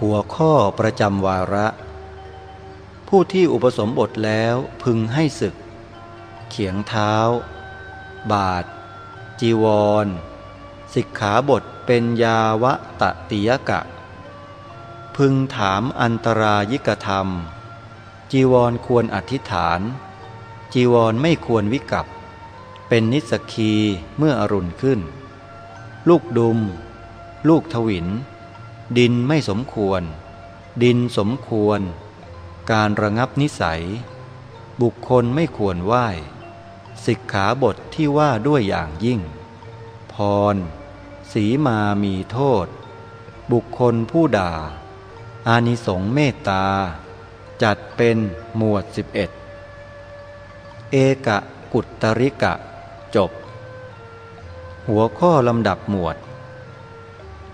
หัวข้อประจำวาระ ผู้ที่อุปสมบทแล้วพึงให้ศึก เขียงเท้า บาท จีวรสิกขาบทเป็นยาวะตะติยกะ พึงถามอันตรายิกธรรม จีวรควรอธิษฐาน จีวรไม่ควรวิกับ เป็นนิสกีเมื่ออรุณขึ้น ลูกดุม ลูกทวิน ดินไม่สมควร ดินสมควร การระงับนิสัย บุคคลไม่ควรไหว้สิกขาบทที่ว่าด้วยอย่างยิ่ง พร สีมามีโทษ บุคคลผู้ด่า อานิสงเมตตา จัดเป็นหมวด 11 เอกะกุตริกะ จบ หัวข้อลำดับหมวด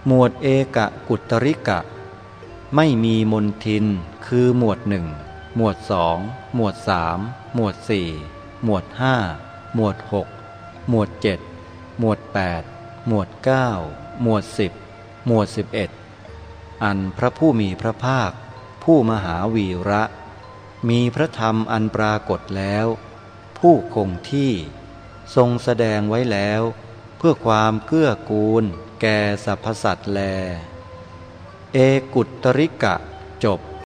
หมวดเอกะกุตริกะ ไม่มีมนทิน คือหมวดหนึ่งหมวดสองหมวดสามหมวดสี่หมวดห้าหมวดหกหมวดเจ็ดหมวดแปดหมวดเก้าหมวดสิบหมวดสิบเอ็ดอันพระผู้มีพระภาค ผู้มหาวีระ มีพระธรรมอันปรากฏแล้ว ผู้คงที่ ทรงแสดงไว้แล้ว เพื่อความเกื้อกูล แก่สรรพสัตว์แล เอกุตตริกะจบ